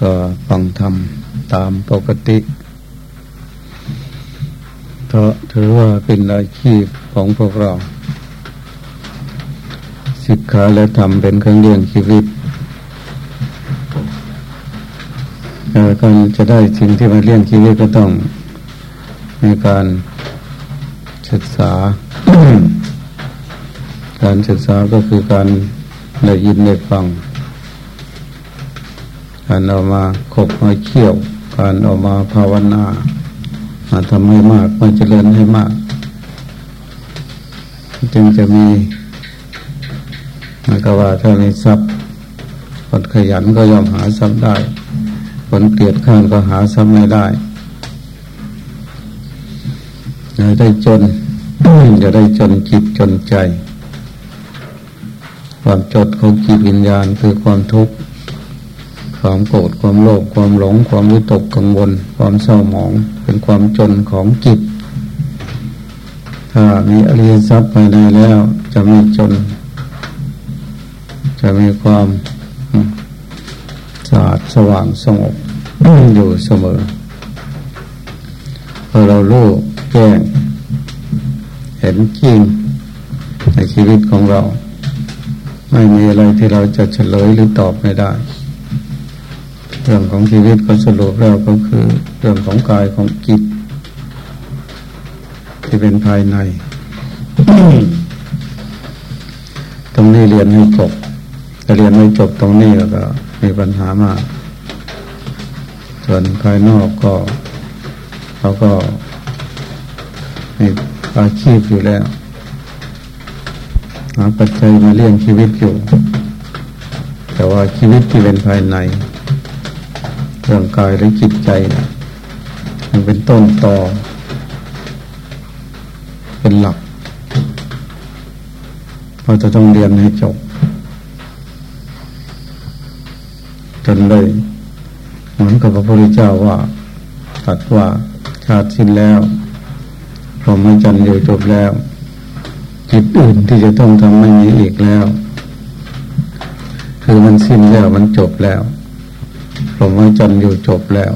ก็ฟังธรรมตามปกติเพราะถือว่าเป็นอาชีพของพวกเรา ศิกขาและธรรมเป็นเครื่องเลี้ยงชีวิตการจะได้สิ่งที่มาเลี้ยงชีวิตก็ต้องมีการศึกษา การศึกษาก็คือการได้ยินได้ฟัง การเอามาขบมาเขี่ยว การเอามาภาวนามาทำให้มากมาเจริญให้มาก จึงจะมีมากว่าถ้ามีทรัพย์คนขยันก็ยอมหาทรัพย์ได้ คนเกลียดข้านก็หาทรัพย์ไม่ได้อย่าได้จนอย่าได้จนจิตจนใจ ความจดของจิตวิญญาณคือความทุกข์ ความโกรธความโลภความหลง ความวิตกกังวล ความเศร้าหมองเป็นความจนของจิต ถ้ามีอริยทรัพย์ภายในแล้ว จะไม่จน จะมีความสะอาดสว่างสงบอยู่เสมอพอเรารู้แจ้งเห็นจริงในชีวิตของเรา ไม่มีอะไรที่เราจะเฉลยหรือตอบไม่ได้ เรื่องของชีวิตก็สรุปแล้วก็คือเรื่องของกายของจิต ที่เป็นภายใน ตรงนี้เรียนให้จบถ้าเรียนไม่จบตรงนี้ก็มีปัญหามาก ส่วนภายนอกก็เขาก็มีอาชีพอยู่แล้วหาปัจจัยมาเลี้ยงชีวิตอยู่ แต่ว่าชีวิตที่เป็นภายใน ร่างกายหรือจิตใจมันเป็นต้นต่อ เป็นหลักเราจะต้องเรียนให้จบ จนเลยเหมือนกับพระพุทธเจ้าว่าตัดว่าชาติสิ้นแล้วพรหมจรรย์อยู่จบแล้วจิตอื่นที่จะต้องทำไม่มีอีกแล้ว คือมันสิ้นแล้วมันจบแล้ว พรหมจรรย์อยู่จบแล้ว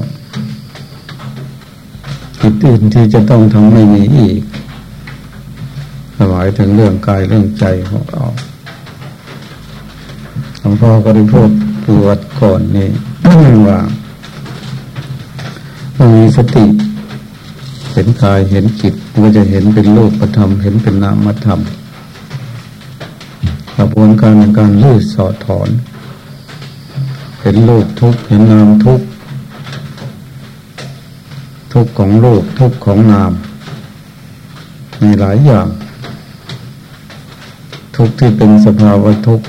จิตอื่นที่จะต้องทำไม่มีอีกหมายถึงเรื่องกายเรื่องใจของเราหลวงพ่อก็ได้พูดปวดก่อนนี่ว่าต้องมีสติ เห็นกายเห็นจิตก็จะเห็นเป็นโลกประธรรมเห็นเป็นนามธรรมกระบวนการในการลื้อสอดถอน เห็นโลกทุกเห็นนามทุกทุกของโลกทุกของนาม มีหลายอย่าง ทุกที่เป็นสภาวะทุก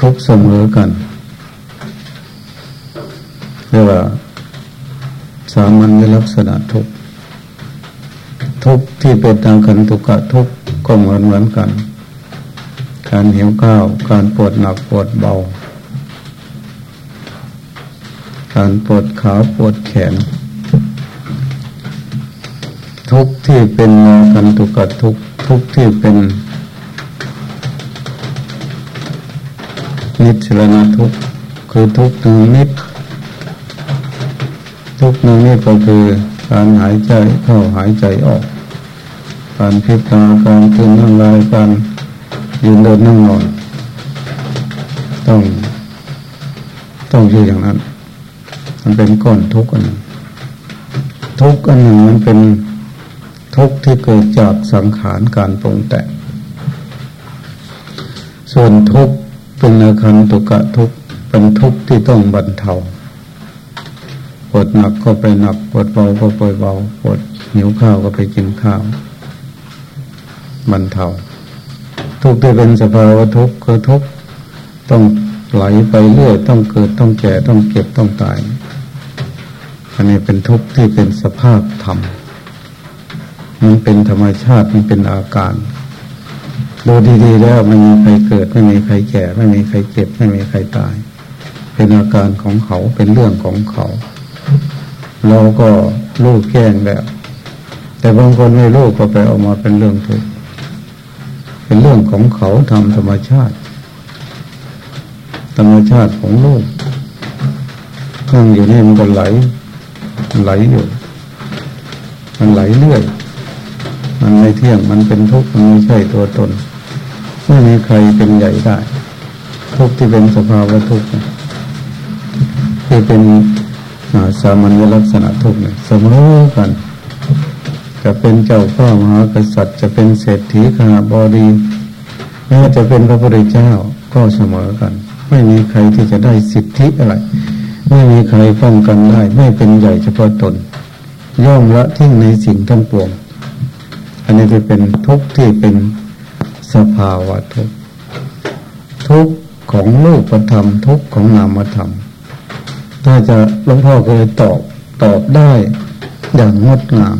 ทุกเสมอกันเรียกว่าสามัญลักษณะทุกทุกที่เป็นทางขันตุกะทุกก็เหมือนเหมือนกัน การหิวข้าว การปวดหนักปวดเบา การปวดขาปวดแขน ทุกที่เป็นกันตุกะทุกทุกที่เป็น นิสรณทุกคือทุกหนึ่งนิด ทุกหนึ่งนิดก็คือการหายใจเข้าหายใจออก การพิจารณาการคืนนั่งลายการยืนเดินนั่งนอนต้องต้องอยู่อย่างนั้น มันเป็นก้อนทุกข์อันหนึ่งทุกข์อันหนึ่งมันเป็นทุกข์ที่เกิดจากสังขารการปรุงแต่งส่วนทุกข์เป็นอาคันตุกะทุกข์เป็นทุกข์ที่ต้องบรรเทาปวดหนักก็ไปหนักปวดเบาก็ปวดเบาปวดหิวข้าวก็ไปกินข้าวบรรเทาทุกข์ที่เป็นสภาวะทุกข์คือทุกข์ต้องไหลไปเรื่อยต้องเกิดต้องแก่ต้องเก็บต้องตาย อันนี้เป็นทุกข์ที่เป็นสภาพธรรม มันเป็นธรรมชาติมันเป็นอาการ ดูดีๆแล้วไม่มีใครเกิด ไม่มีใครแก่ ไม่มีใครเจ็บ ไม่มีใครตาย เป็นอาการของเขาเป็นเรื่องของเขา เราก็ลูกแก้งแล้วแต่บางคนไม่ลูกก็ไปออกมาเป็นเรื่องทุกข์เป็นเรื่องของเขาทำธรรมชาติ ธรรมชาติของโลกนั่งอยู่นี่มันก็ไหล ไหลอยู่ มันไหลเรื่อย มันไม่เที่ยง มันเป็นทุกข์ มันไม่ใช่ตัวตน ไม่มีใครเป็นใหญ่ได้ ทุกข์ที่เป็นสภาวะทุกข์ที่เป็นสามัญลักษณะทุกข์เนี่ยเสมอกัน จะเป็นเจ้าพ่อมหากษัตริย์ จะเป็นเศรษฐีขหาบดีแม้จะเป็นพระพุทธเจ้าก็เสมอกัน ไม่มีใครที่จะได้สิทธิอะไร ไม่มีใครป้องกันได้ ไม่เป็นใหญ่เฉพาะตน ย่อมละทิ้งในสิ่งทั้งปวง อันนี้จะเป็นทุกข์ที่เป็นสภาวะทุกข์ทุกข์ของรูปธรรม ทุกข์ของนามธรรม ถ้าจะหลวงพ่อเคยตอบตอบได้อย่างงดงาม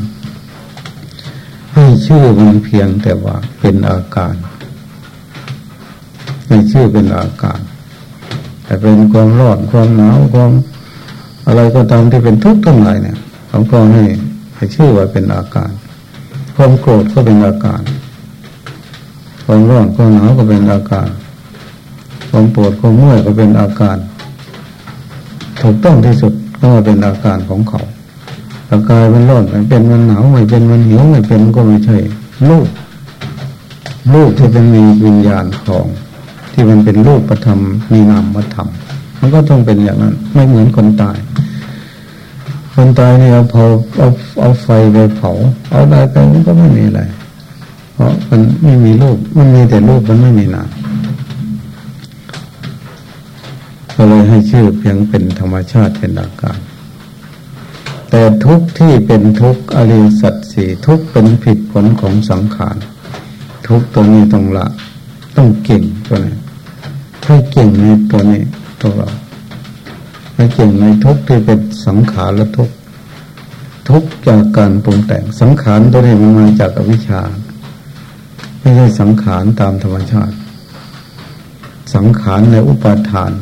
ให้ชื่อมันเพียงแต่ว่าเป็นอาการ ให้ชื่อเป็นอาการ แต่เป็นความร้อนความหนาวความอะไรก็ตามที่เป็นทุกข์ทั้งหลายเนี่ยหลวงพ่อให้ให้ชื่อว่าเป็นอาการ ความโกรธก็เป็นอาการ ความร้อนความหนาวก็เป็นอาการ ความปวดความเมื่อยก็เป็นอาการ ถูกต้องที่สุดก็เป็นอาการของเขาร่างกายมันร้อนไม่เป็นมันหนาวไม่เป็นมันหิวไม่เป็นก็ไม่ใช่ลูกลูกที่เป็นมีวิญญาณของ ที่มันเป็นลูประธรรมมีนามธรรมมันก็ต้องเป็นอย่างนั้น ไม่เหมือนคนตาย คนตายเนี่ยเอาเผาเอาเอาไฟไปเผา เอาได้ไปมันก็ไม่มีอะไร เพราะมันไม่มีลูกมันมีแต่ลูกมันไม่มีนามก็เลยให้ชื่อเพียงเป็นธรรมชาติเป็นอาการ แต่ทุกที่เป็นทุกอริสัตสีทุกเป็นผิดผลของสังขาร ทุกตัวนี้ต้องละ ต้องเก่งตัวนี้ ให้เก่งในตัวนี้ตัวเราให้เก่งในทุกที่เป็นสังขารและทุกทุกจากการปรุงแต่งสังขารตัวนี้มันมาจากอวิชชา ไม่ใช่สังขารตามธรรมชาติ สังขารในอุปาทาน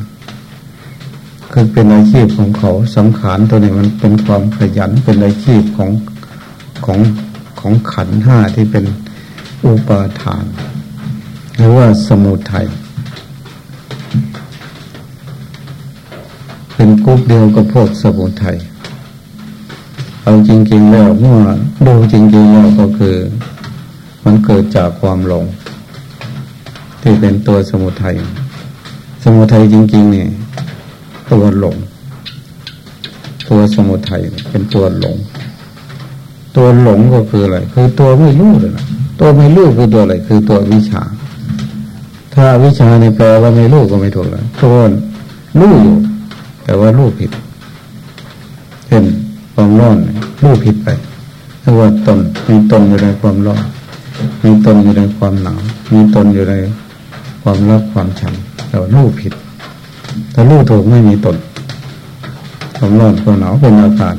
คือเป็นอาชีพของเขาสังขารตัวนี้มันเป็นความขยันเป็นอาชีพของของของขันห้าที่เป็นอุปาทาน หรือว่าสมุทัย เป็นกุ๊กเดียวกับพวกสมุทัยเอาจริงๆแล้วเมื่อดูจริงๆแล้วก็คือ มันเกิดจากความหลง ที่เป็นตัวสมุทัยสมุทัยจริง ๆ เนี่ย ตัวหลง ตัวสมุทัยเป็นตัวหลง ตัวหลงก็คืออะไร คือตัวไม่รู้เลยนะตัวไม่รู้คือตัวอะไร คือตัววิชา ถ้าวิชาในแปลว่าไม่รู้ก็ไม่ถูกแล้วตัวรู้อยู่ แต่ว่ารู้ผิดเช่นความร้อนรู้ผิดไปเรียกว่าตนมีตนอยู่ในความร้อนมีตนอยู่ในความหนาวมีตนอยู่ในความรักความชังแต่ว่ารู้ผิด ถ้ารู้ถูกไม่มีตนความร้อนความหนาวเป็นอาการ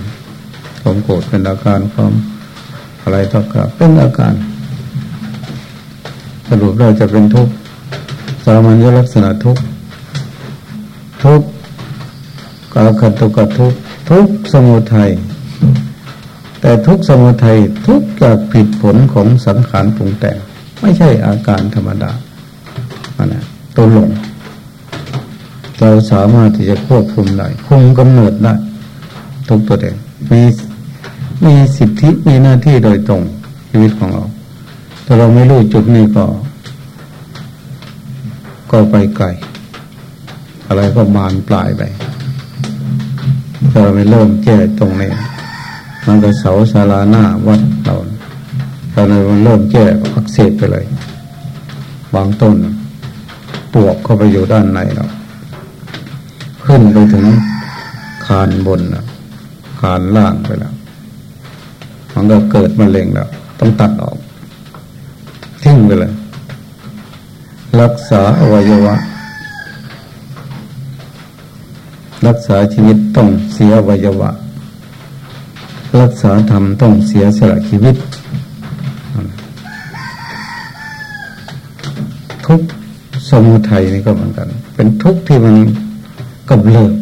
ความโกรธเป็นอาการความอะไรต่างๆเป็นอาการ สรุปเราจะเป็นทุกข์สามัญลักษณะทุกข์ทุกข์ กาขัดตุกทุกทุกสมุทัยแต่ทุกสมุทัยทุกจากผิดผลของสังขารปรุงแต่งไม่ใช่อาการธรรมดาอันนั้นตัวหลงเราสามารถที่จะควบคุมได้คุมกำเนิดได้ทุกตัวเองมีมีสิทธิมีหน้าที่โดยตรงชีวิตของเราถ้าเราไม่รู้จุดนี้ก็ ก็ไปไกลอะไรก็บานปลายไป ถ้าเราไม่เริ่มแก้ตรงนี้มันก็เสาศาลาหน้าวัดเราตอนนี้มันเริ่มแก้อักเสบไปเลย บางต้นปวกเข้าไปอยู่ด้านในเราขึ้นไปถึงคานบนนะคานล่างไปแล้วมันก็เกิดมะเร็งแล้วต้องตัดออก ทิ้งไปเลย รักษาอวัยวะ รักษาชีวิตต้องเสียวัยวะ รักษาธรรมต้องเสียสละชีวิต ทุกสมุทัยนี่ก็เหมือนกัน เป็นทุกที่มันก็เลิก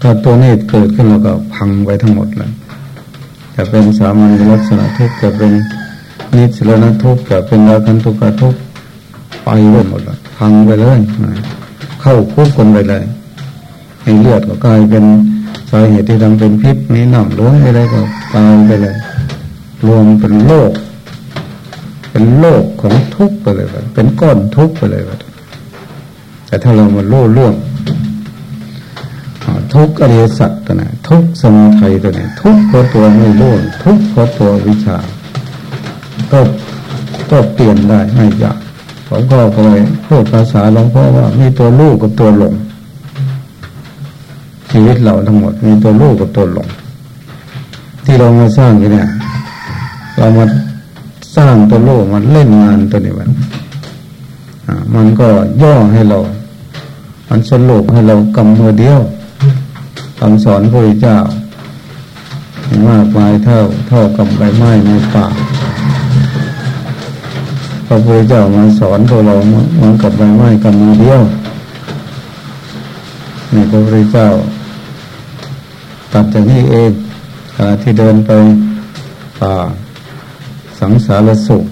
ถ้าตัวนี้เกิดขึ้นแล้วก็พังไปทั้งหมดเลยจะเป็นสามัญลักษณะทุกข์จะเป็นนิสรณทุกข์จะเป็นราคันตุกขะทุกข์ไปหมดเลยพังไปเลยเข้าคุกคนไปเลย ในเลือดก็กลายเป็นสาเหตุที่ทำเป็นพิษนี้หนังหรืออะไรก็ตายไปเลย รวมเป็นโรคเป็นโลกของทุกข์ไปเลยเป็นก้อนทุกข์ไปเลยแต่ถ้าเรามาโล่เรื่องทุกข์อริยสัจตัวไหนทุกข์สมุทัยตัวไหนทุกข์เพราะตัวไม่รู้ทุกข์เพราะตัววิชาก็ก็เปลี่ยนได้ไม่ยากผมก็เคยพูดภาษาหลวงพ่อว่ามีตัวลูกกับตัวหลง ชีวิตเราทั้งหมด มีตัวลูกกับตัวหลง ที่เรามาสร้างกันเนี่ย เรามาสร้างตัวโลกมันเล่นงานตัวนี้มันมันก็ย่อให้เรา มันสรุปให้เรากำมือเดียวคำสอนพระเจ้ามากมายเท่าเท่ากับใบไม้ในป่าพระพุทธเจ้ามาสอนตัวเราเหมือนกับใบไม้กำมือเดียวนี่พระพุทธเจ้า ตัดจากนี้เองที่เดินไปป่าสังสารสุข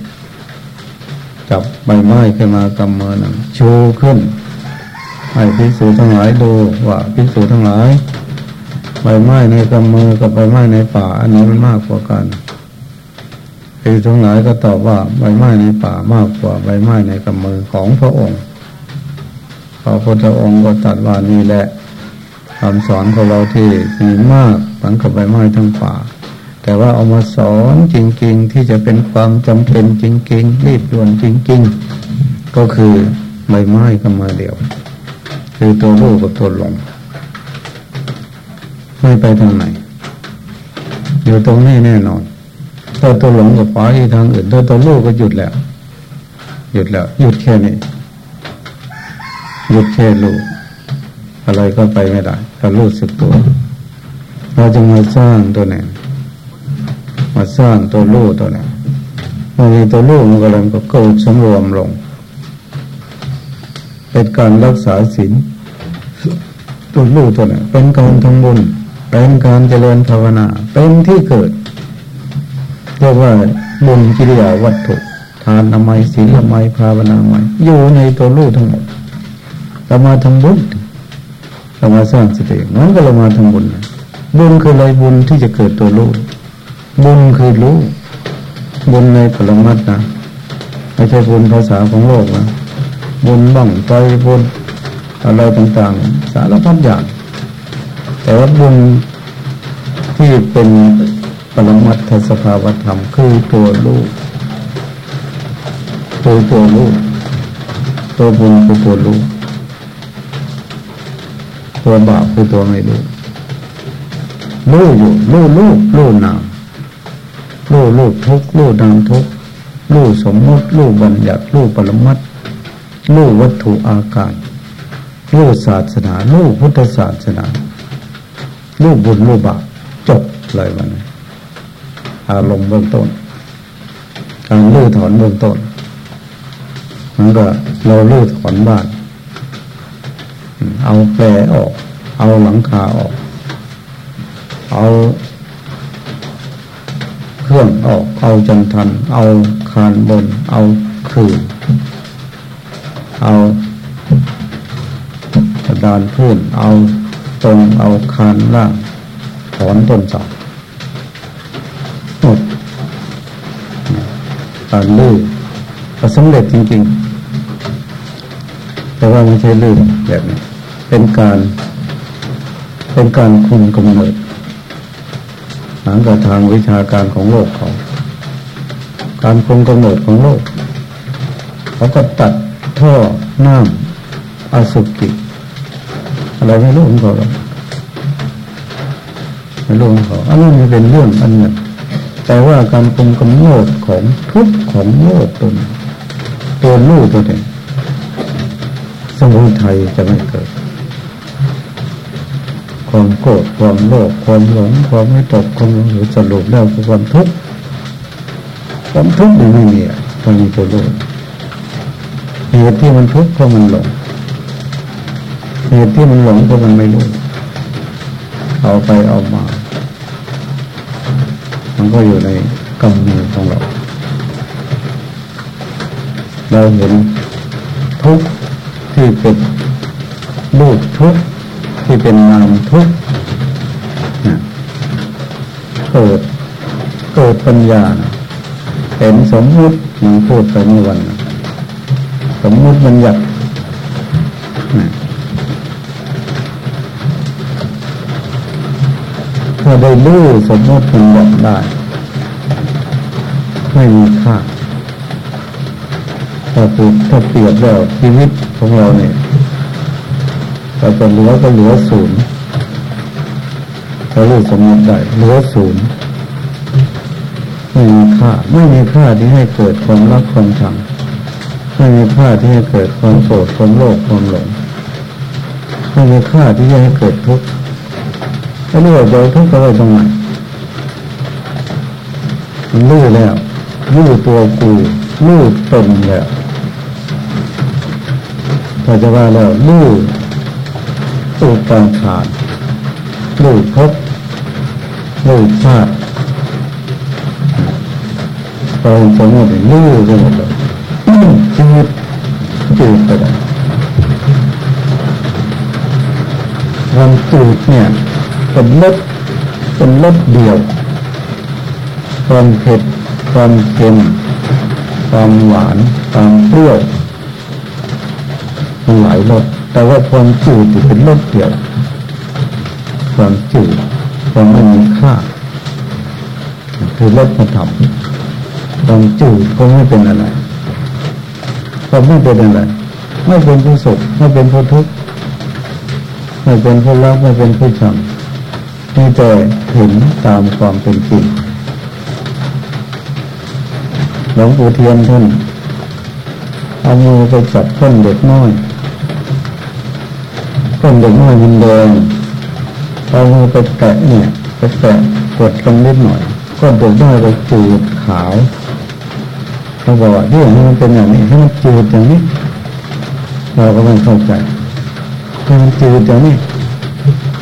จับใบไม้ขึ้นมากำมือหนึ่งชูขึ้น ให้พิสูจทั้งหลายดูว่าพิสูจทั้งหลายใบไม้ในกำมือกับใบไม้ในป่า อันนี้มันมากกว่ากันพิสูจทั้งหลายก็ตอบว่าใบไม้ในป่ามากกว่าใบไม้ในกำมือของพระองค์พระพุทธองค์ก็ตัดว่านี่แหละ คำสอนของเราที่มีมากเหมือนกับใบไม้ทั้งป่า แต่ว่าเอามาสอนจริง ๆ ที่จะเป็นความจำเป็นจริง ๆ รีบด่วนจริง ๆ ก็คือใบไม้ก็มาเดียว คือตัวลูกกับตัวหลงไม่ไปทางไหนอยู่ตรงนี้แน่นอนถ้าตัวหลงกับไปทางอื่นถ้าตัวลูกก็หยุดแล้ว หยุดแล้ว หยุดแค่นี้หยุดแค่ลูก อะไรก็ไปไม่ได้ถ้ารู้สึกตัว เราจะมาสร้างตัวไหนมาสร้างตัวรู้ตัวนี้เมื่อมีตัวรู้มันก็เลยก็เกิดสำรวมลง เป็นการรักษาศีลตัวรู้ตัวนี้เป็นการทำบุญเป็นการเจริญภาวนา เป็นที่เกิดเรียกว่าบุญกิริยาวัตถุทานอมัยศีลอมัยภาวนาอมัยอยู่ในตัวรู้ทั้งหมดเรามาทำบุญ เรามาสร้างสตินั้นก็เรามาทำบุญ บุญคืออะไรบุญที่จะเกิดตัวรู้ บุญคือรู้บุญในปรมัตนะไม่ใช่บุญภาษาของโลกนะบุญบ้างไปบุญอะไรต่างๆ สารพัดอย่าง แต่ว่าบุญที่เป็นปรมัตถสภาวธรรมคือตัวรู้ตัวตัวรู้ตัวบุญคือตัวรู้ ตัวบาปคือตัวไม่รู้รู้อยู่รู้รู้รู้นามรู้รูปทุกรู้ดังทุกรู้สมมติรู้บัญญัติรู้ปรมัตรู้วัตถุอาการรู้ศาสนารู้พุทธศาสนารู้บุญรู้บาปจบเลยมันอารมณ์เบื้องต้นการลื้อถอนเบื้องต้นมันก็เราลื้อถอนบ้าน เอาแปรออก เอาหลังคาออก เอาเครื่องออก เอาจันทัน เอาคานบน เอาคืนเอากระดานพื้น เอาตรงเอาคานล่าง ถอนต้นเสาหมดการลื้อก็สำเร็จจริงๆ แต่ว่าไม่ใช่ลื้อแบบนี้ เป็นการเป็นการคุมกำเนิดหลังจากทางวิชาการของโลกเขา การคงกำหนดของโลก เขาก็ตัดท่อน้ำอสุกิอะไรไม่รู้ของเขาไม่รู้ของเขาอันนี้นเป็นเรื่องอันหนึ่งแต่ว่าการคงกำหนดของทุกของโลกตนตัวลูกตัวเองสมุทัยจะไม่เกิด ความโกรธความโลภความหลงความไม่ตกความหรือสรุปแล้วคือความทุกข์ความทุกข์มันไม่มีมันมีตัวโลภเหตุที่มันทุกข์เพราะมันหลงเหตุที่มันหลงเพราะมันไม่รู้เอาไปเอามา มันก็อยู่ในกำมือของเรา เราเห็นทุกข์ที่เป็นลูกทุกข์ ที่เป็นนามทุกข์เกิดเกิดปัญญาเห็นสมมุติมันพูดไปเมื่อวัน สมมุติมันหยัดถ้าได้รู้สมมติมันบอกได้ ไม่มีค่าถ้าเปรียบถ้าเปรียบแล้วชีวิตของเราเนี่ย เราจะเหลือก็เหลือศูนย์ถ้ารู้สมมติได้เหลือศูนย์ไม่มีค่าไม่มีค่าที่ให้เกิดความรักความชังไม่มีค่าที่ให้เกิดความโกรธความโลภความหลงไม่มีค่าที่จะให้เกิดทุกข์แล้วเรื่องเราทุกข์อะไรตรงไหนรู้แล้วรู้ตัวกูรู้ตนแล้วพอจะว่าแล้วรู้ ตู้กางขาดรู้พบรู้ชาติตอนสมมติรู้ไปหมดเลยชีวิตจืดไปเลยวามจืดเนี่ยเป็นรสเป็นรสเดียวความเผ็ดความเค็มความหวานความเปรี้ยวมันหลายรส แต่ว่าความจืดเป็นรสเดียว ความจืดความไม่มีค่า คือรสมาทำความจืดก็ไม่เป็นอะไรก็ไม่เป็นอะไร ไม่เป็นผู้สุขไม่เป็นผู้ทุกข์ไม่เป็นผู้รักไม่เป็นผู้ชังมีแต่เห็นตามความเป็นจริงหลวงปู่เทียนท่านเอามือไปจับก้นเด็กน้อย ก้นเด็กน้อยมันแดงเอามือไปแตะเนี่ยไปแตะกดตรงนิดหน่อยก้นเด็กน้ไปจืดขาวเขาบอกว่าที่นี้มันเป็นอย่างนี้ให้มันจืดอย่างนี้ เราก็ไม่เข้าใจให้มันจืดอย่างนี้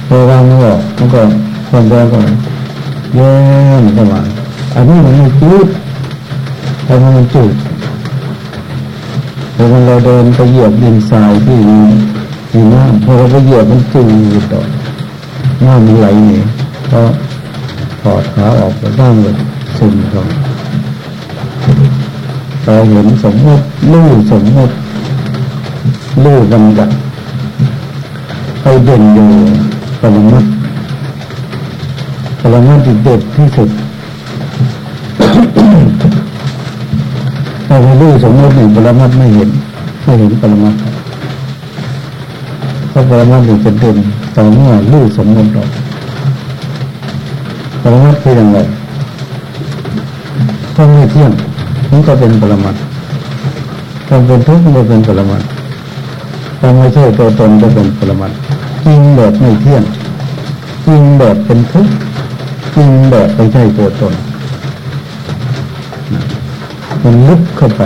พอวางมันออกมันก็ความแรงก็แย่มเข้ามาอันนี้มันไม่จืดพอมันจืดพอเราเดินไปเหยียบดินทรายที่ มีมีน้ำพอเราไปเหยียบมันจืดต่อน้ำมันไหลเนี่ยก็ถอดขาออกแล้วน้ำเลยซึมเข้าเราเห็นสมมติลู่สมมติลู่บัญญัติไปเด่นอยู่ปรมัตปรมัตเด็ดที่สุดถ้าไปลู่สมมติหนึ่งปรมัตไม่เห็นไม่เห็นปรมัตเพระปรมัตถึงจะเด่นต่อเมื่อลู่สมมติออกปรมัตคืออย่างไรต้องไม่เที่ยงมันก็เป็นปรมัตความเป็นทุกข์มันเป็นปรมัตความไม่ใช่ตัวตนก็เป็นปรมัตจริงแบบไม่เที่ยงจริงแบบเป็นทุกข์จริงแบบไม่ใช่ตัวตนมันลึกเข้าไป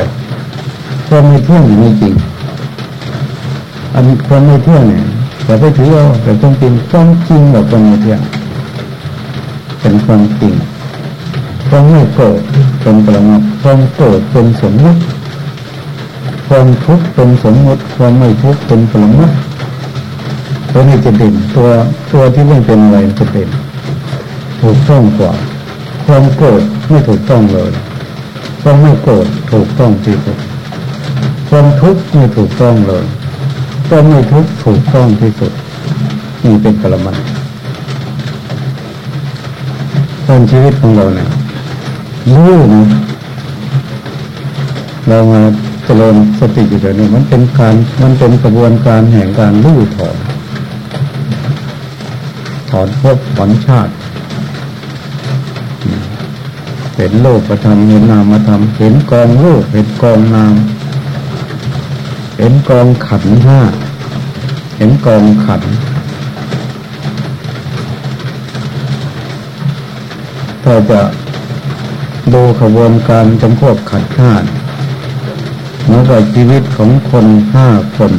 ความไม่เที่ยงไม่จริง อันความไม่เที่ยงเนี่ยอย่าไปถือเอาแต่ต้องเป็นความจริงแบบความไม่เที่ยงเป็นความจริงความไม่โกรธเป็นปรมัตความโกรธเป็นสมมติความทุกข์เป็นสมมติความไม่ทุกข์เป็นปรมัตตัวนี้จะเด่นตัวตัวที่ไม่เป็นอะไรจะเด่นถูกต้องกว่า ความโกรธไม่ถูกต้องเลยความไม่โกรธถูกต้องที่สุดความทุกข์ไม่ถูกต้องเลย ความไม่ทุกถูกต้องที่สุดนี่เป็นปรมัตตอนชีวิตของเราเนี่ยรู้นะเรามาเจริญสติอยู่เดี๋ยวนี้มันเป็นการมันเป็นกระบวนการแห่งการรู้ถอนถอนภพถอนชาติเห็นโลกประทำเห็นนามธรรมเห็นกองโลกเห็นกองนาม เห็นกองขันห้า เห็นกองขัน ถ้าจะดูขบวนการจำพวกขัดข้าเมื่อว่าชีวิตของคนห้าคน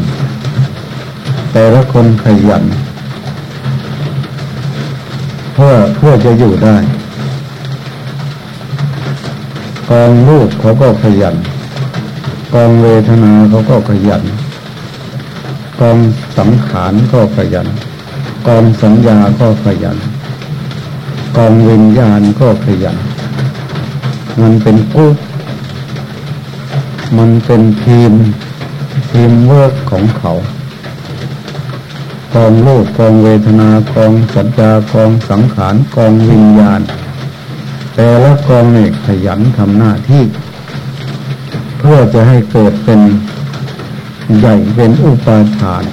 แต่ละคนขยัน เพื่อเพื่อจะอยู่ได้ กองลูกเขาก็ขยัน กองเวทนาเขาก็ขยัน กองสังขารก็ขยัน กองสัญญาก็ขยัน กองวิญญาณก็ขยัน มันเป็นกุ๊กมันเป็นทีม ทีมเวิร์กของเขา กองโลกกองเวทนากองสัญญากองสังขารกองวิญญาณ แต่ละกองเนี่ยขยันทำหน้าที่ เพื่อจะให้เกิดเป็นใหญ่เป็นอุปาทาน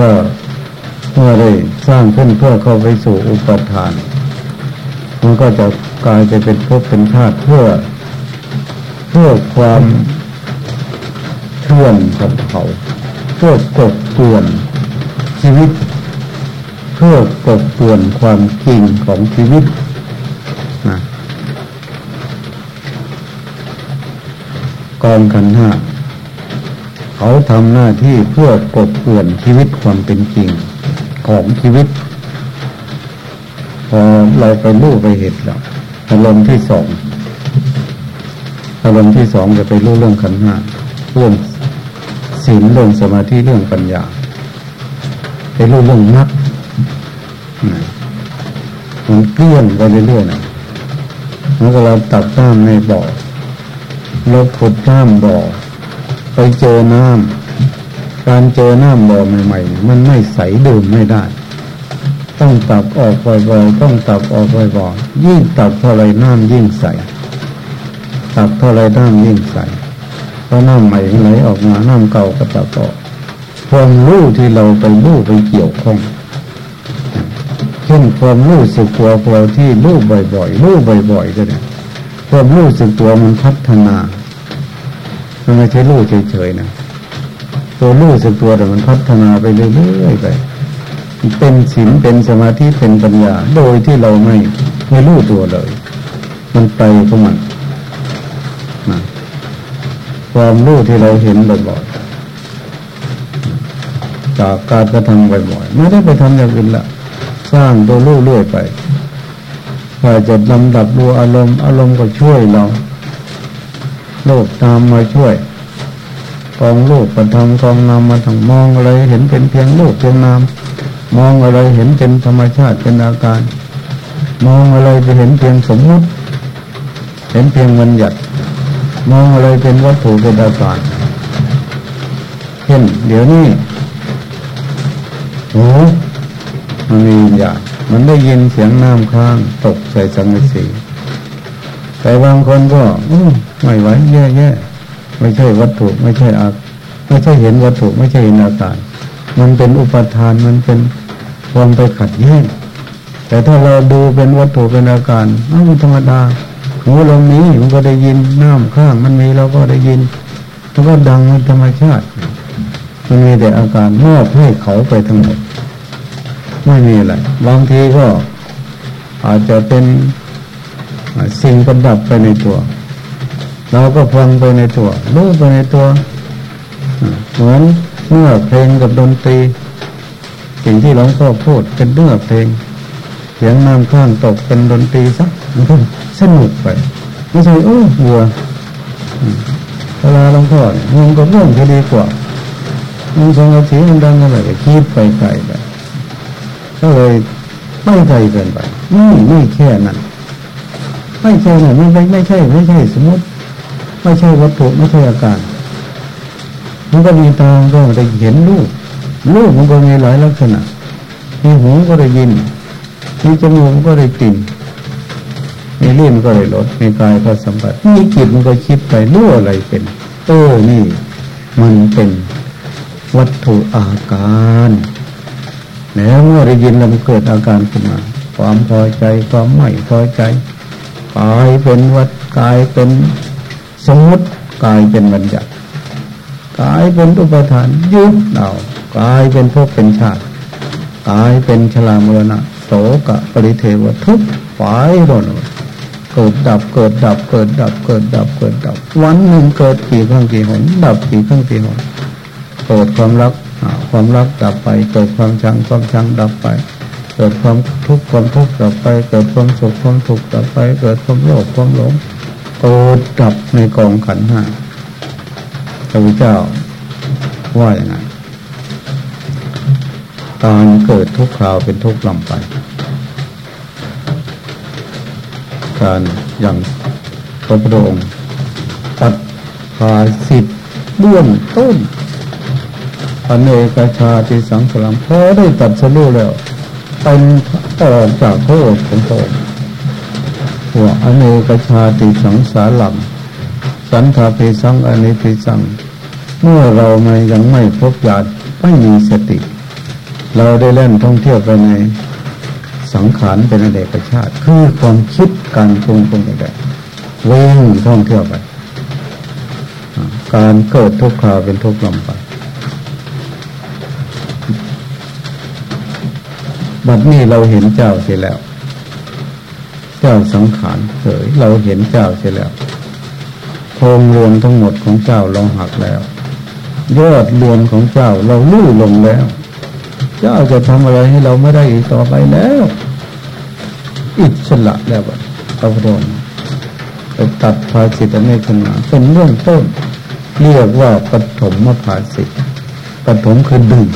ก็เมื่อได้สร้างขึ้นเพื่อเข้าไปสู่อุปทาน มันก็จะกลายไปเป็นภพเป็นชาติเพื่อ เพื่อความเทื่อนของเขาเพื่อกบเกลื่อนชีวิต เพื่อกบเกลื่อนความจริงของชีวิตนะ กองกันห้าเขาทำหน้าที่เพื่อกบเกลื่อนชีวิตความเป็นจริงของชีวิต พอเราไปรู้ไปเห็นแล้วอารมณ์ที่สองอารมณ์ที่สองจะไปรู้เรื่องขันห้าเรื่องศีลเรื่องสมาธิเรื่องปัญญา ไปรู้เรื่องนักมันเกลี้ยงไปเรื่อยๆนะมันก็เราตักน้ำในบ่อ เราขุดน้ำบ่อ ไปเจอน้ำการเจอน้ำบ่อใหม่ๆมันไม่ใสดื่มไม่ได้ ต้องตักออกบ่อยๆต้องตักออกบ่อยๆยิ่งตักเท่าไรน้ำยิ่งใสตักเท่าไรน้ำยิ่งใสพราะน้ำใหม่ไหลออกมาน้ำเก่าก็ตักออกความรู้ที่เราไปรู้ไปเกี่ยวข้องเช่นความรู้สึกตัวเราที่รู้บ่อยๆรู้บ่อยๆก็ได้ความรู้สึกตัวมันพัฒนา มันไม่ใช่รู้เฉยๆนะตัวรู้สึกตัวแต่มันพัฒนาไปเรื่อยๆไปเป็นศีลเป็นสมาธิเป็นปัญญา โดยที่เราไม่ไม่รู้ตัวเลย มันไปของมันนะความรู้ที่เราเห็นบ่อยๆจากการกระทำบ่อยๆไม่ได้ไปทำอย่างอื่นละสร้างตัวรู้เรื่อยไปว่าจะลำดับดูอารมณ์อารมณ์ก็ช่วยเรา โลกตามมาช่วยกองโลกประทำกองนามมาทั้งมองอะไรเห็นเป็นเพียงโลกเพียงนามมองอะไรเห็นเป็นธรรมชาติเป็นอาการ มองอะไรไปเห็นเพียงสมมุติ เห็นเพียงมันหยัดมองอะไรเป็นวัตถุเป็นอาการเช่นเดี๋ยวนี้โอ้มันมีอย่างมันได้ยินเสียงน้ำค้างตกใส่สังกะสีแต่บางคนก็ ไม่ไหวแย่แย่ไม่ใช่วัตถุไม่ใช่อาไม่ใช่เห็นวัตถุไม่ใช่เห็นอาการมันเป็นอุปทานมันเป็นความไปขัดแย้งแต่ถ้าเราดูเป็นวัตถุเป็นอาการอ้าวธรรมดาหูลมนี้มันก็ได้ยินน้ำข้าง มันมีเราก็ได้ยินมันก็ดังมันธรรมชาติมันมีแต่อาการมอบให้เขาไปทั้งหมด ไม่มีอะไรบางทีก็อาจจะเป็นสิ่งประดับไปในตัว เราก็ฟังไปในตัวรู้ไปในตัว เหมือนเมื่อเพลงกับดนตรี สิ่งที่หลวงพ่อพูดเป็นเมื่อเพลงเสียงน้ำข้างตกเป็นดนตรีสักมันก็สนุกไปไม่ใช่โอ้บัวเวลาหลวงพ่อเนี่ยมันก็ร่วงจะดีกว่ามันสงบสีมันดังอะไรก็คิดไปไกลไปก็เลยไม่ไกลเกินไปนี่ไม่แค่นั้นไม่ใช่นี่ยไม่ไม่ไม่ใช่ ไม่ใช่สมมติ ไม่ใช่วัตถุไม่ใช่อาการมันก็มีตาก็ได้เห็นรูปรูปมันก็มีหลายลักษณะ มีหูก็ได้ยิน มีจมูกก็ได้กลิ่น มีลิ้นก็ได้รส มีกายก็สัมผัส มีจิตมันก็คิดไปรู้อะไรเป็นโอ้นี่ มันเป็นวัตถุอาการ แล้วเมื่อได้ยินแล้วมันเกิดอาการขึ้นมา ความพอใจ ความไม่พอใจ กายเป็นวัดกายเป็น สมมติกายเป็นบัญญัติกายเป็นอุปทานยึดเอากายเป็นพวกเป็นชาติกายเป็นชรามรณะโสกะปริเทวทุกฝ่ายโดเกิดดับเกิดดับเกิดดับเกิดดับเกิดดับ วันหนึ่งเกิดกี่ครั้งกี่หนดับกี่ครั้งกี่หนเกิดความรักความรักดับไป เกิดความชังความชังดับไป เกิดความทุกข์ความทุกข์ดับไป เกิดความสุขความทุขดับไป เกิดความโลภความหลง เกิดดับในกองขันห้าพระพุทธเจ้าว่าอย่างไรการเกิดทุกคราวเป็นทุกลำไป การอย่างพระพุทธองค์ตัดภาสิทธิ์เบื้องต้นอเนกชาติสังสลังพอได้ตัดสรู้แล้วเป็นออกจากโทษของพระองค์หัวอเนกชาติสังสารลังสันทาภิสังอเนิภิสัง เมื่อเราไม่ยังไม่พบญาติไม่มีสติ เราได้เล่นท่องเที่ยวไปในสังขารเป็นอเนกชาติ คือความคิดการปรุงปรุงอะไรวิ่งท่องเที่ยวไป การเกิดทุกข์คาเป็นทุกข์ลำไปบัดนี้เราเห็นเจ้าเสียแล้ว เจ้าสังขารเฉยเราเห็นเจ้าเสียแล้วโครงรวมทั้งหมดของเจ้าเราหักแล้ว ยอดรวมของเจ้าเราลู่ลงแล้ว เจ้าจะทำอะไรให้เราไม่ได้อีกต่อไปแล้ว อิสระแล้วพระพุทธองค์ตัดภาสิตในขณะเป็นเรื่องต้น เรียกว่าปฐมมภาสิตปฐมคือดึง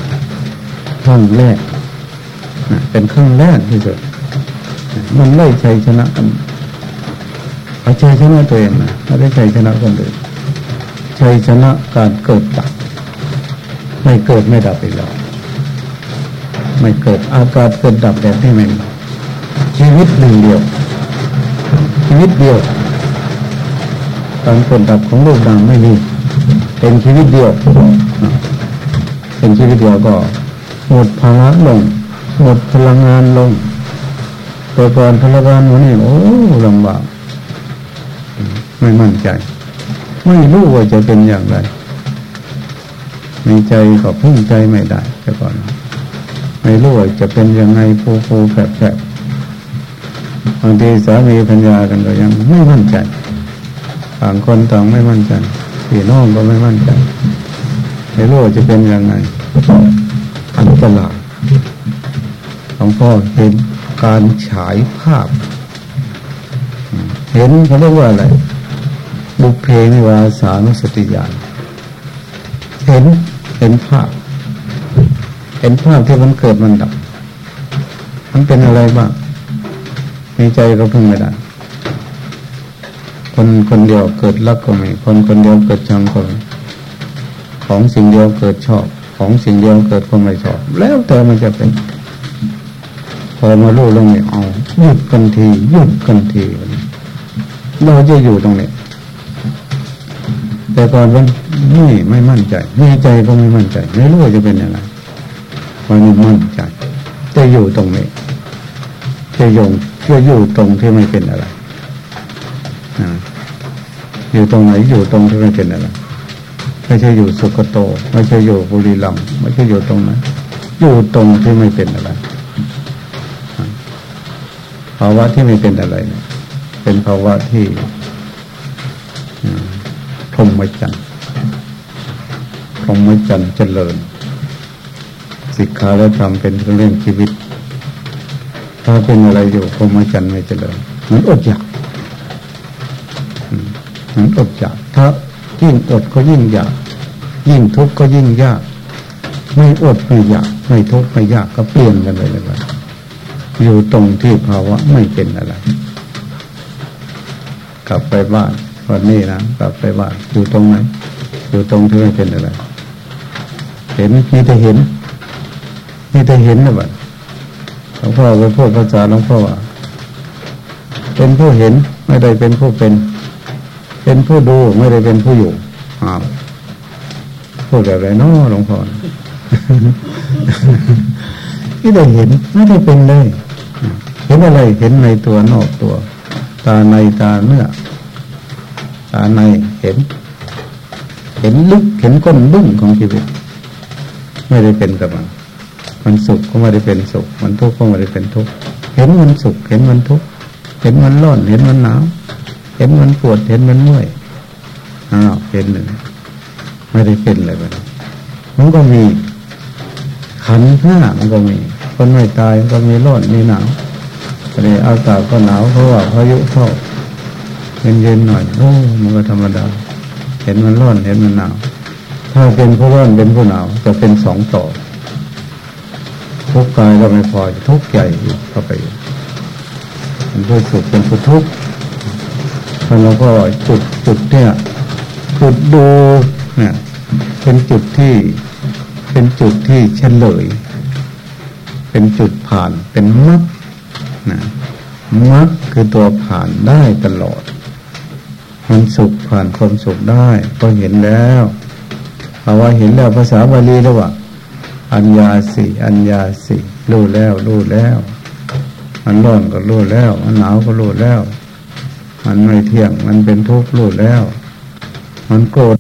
ขั้งแรกเป็นขั้งแรกที่สุด มันไล่ชัยชนะกันเอาชัยชนะตัวเองนะไม่ได้ชัยชนะคนอื่นชัยชนะการเกิดดับไม่เกิดไม่ดับอีกแล้วไม่เกิดอาการเกิดดับแบบที่ไม่ชีวิตหนึ่งเดียว ชีวิตเดียวการเกิดดับของโลกนามไม่มีเป็นชีวิตเดียวเป็นชีวิตเดียวก็หมดภาระลงหมดพลังงานลง ตัวก่อนพลังงานวันนี้โอ้ลำบากไม่มั่นใจ ไม่รู้ว่าจะเป็นอย่างไร ในใจก็พึ่งใจไม่ได้แต่ก่อน ไม่รู้ว่าจะเป็นยังไงผูผูแผลแผลบางทีสามีพัญญากันก็ยังไม่มั่นใจต่างคนต่างไม่มั่นใจพี่น้องก็ไม่มั่นใจไม่รู้ว่าจะเป็นยังไงอันตรายหลวงพ่อเห็น การฉายภาพ เห็นเขาเรียกว่าอะไรบุพเพนิวาสานุสติญาณเห็นเห็นภาพ เห็นภาพที่มันเกิดมันดับ มันเป็นอะไรบ้างในใจเราพึ่งไม่ได้คนคนเดียวเกิดรักก็ไม่คนคนเดียวเกิดชังก็ไม่ของสิ่งเดียวเกิดชอบ ของสิ่งเดียวเกิดก็ไม่ชอบ แล้วแต่มันจะเป็น อมาลู่ลงนี่เอาหยุดกันทีหยุดกันทีเราจะอยู่ตรงนี้ แต่ก่อนมันไม่ไม่มั่นใจมีใจก็ไม่มั่นใจ ไม่รู้ว่าจะเป็นยังไงวันนี้มั่นใจจะอยู่ตรงนี้จะยงจะอยู่ตรงที่ไม่เป็นอะไรอยู่ตรงไหนอยู่ตรงที่ไม่เป็นอะไรไม่ใช่อยู่สุกโต ไม่ใช่อยู่บุรีรัมไม่ใช่อยู่ตรงนั้นอยู่ตรงที่ไม่เป็นอะไราวะที่ไม่เป็นอะไรเนี่ยเป็นภาวะที่พรหมจรรย์พรหมจรรย์เจริญ สิกขาและธรรมเป็นเรื่องชีวิต ถ้าเป็นอะไรอยู่พรหมจรรย์ไม่เจริญมันอดอยากมันอดอยากถ้ายิ่งอดก็ยิ่งอยาก ยิ่งทุกข์ก็ยิ่งยาก ไม่อดไม่อยาก ไม่ทุกข์ไม่ยากก็เปลี่ยนกันไปเลยว่า อยู่ตรงที่ภาวะไม่เป็นอะไร กลับไปบ้านวันนี้นะกลับไปบ้านอยู่ตรงไหนอยู่ตรงที่ไม่เป็นอะไร เห็นมีแต่เห็นมีแต่เห็นนะบัดหลวงพ่อไปพูดภาษาหลวงพ่อว่าเป็นผู้เห็นไม่ได้เป็นผู้เป็น เป็นผู้ดูไม่ได้เป็นผู้อยู่อ้าวพูดแบบไรนาะหลวงพ่อที่ได้เห็นไม่ได้เป็นเลย ห็นอะไรเห็นในตัวนอกตัว ตาในตาเนื้อตาในเห็น เห็นลึกเห็นก้นบึ้งของชีวิต ไม่ได้เป็นกับมันมันสุขก็ไม่ได้เป็นสุข มันทุกข์ก็ไม่ได้เป็นทุกข์เห็นมันสุข เห็นมันทุกข์เห็นมันร้อน เห็นมันหนาวเห็นมันปวดเห็นมันเมื่อยอ้าวเห็นหนึ่งไม่ได้เป็นอะไรไปมันก็มีขันห้ามันก็มี คนไม่ตายมันก็มีร้อนมีหนาว แต่อากาศก็หนาวเพราะว่าพายุเข้าเย็นๆหน่อยโอ้มันก็ธรรมดา เห็นมันร้อนเห็นมันหนาว ถ้าเป็นผู้ร้อนเป็นผู้หนาวจะเป็นสองต่อ ทุกกายเราไม่พอทุกใหญ่เข้าไปมันผู้สุขเป็นผู้ทุกข์แล้วก็จุดจุดเนี่ยจุดดูเนี่ยเป็นจุดที่เป็นจุดที่เฉลย เป็นจุดผ่านเป็นมรรค นะมรรคคือตัวผ่านได้ตลอด มันสุขผ่านความสุขได้ก็เห็นแล้วภาวะเห็นแล้วภาษาบาลีแล้วว่า อัญญาสิอัญญาสิรู้แล้วรู้แล้วมันร้อนก็รู้แล้ว มันหนาวก็รู้แล้ว มันไม่เที่ยง มันเป็นทุกข์รู้แล้ว มันโกรธ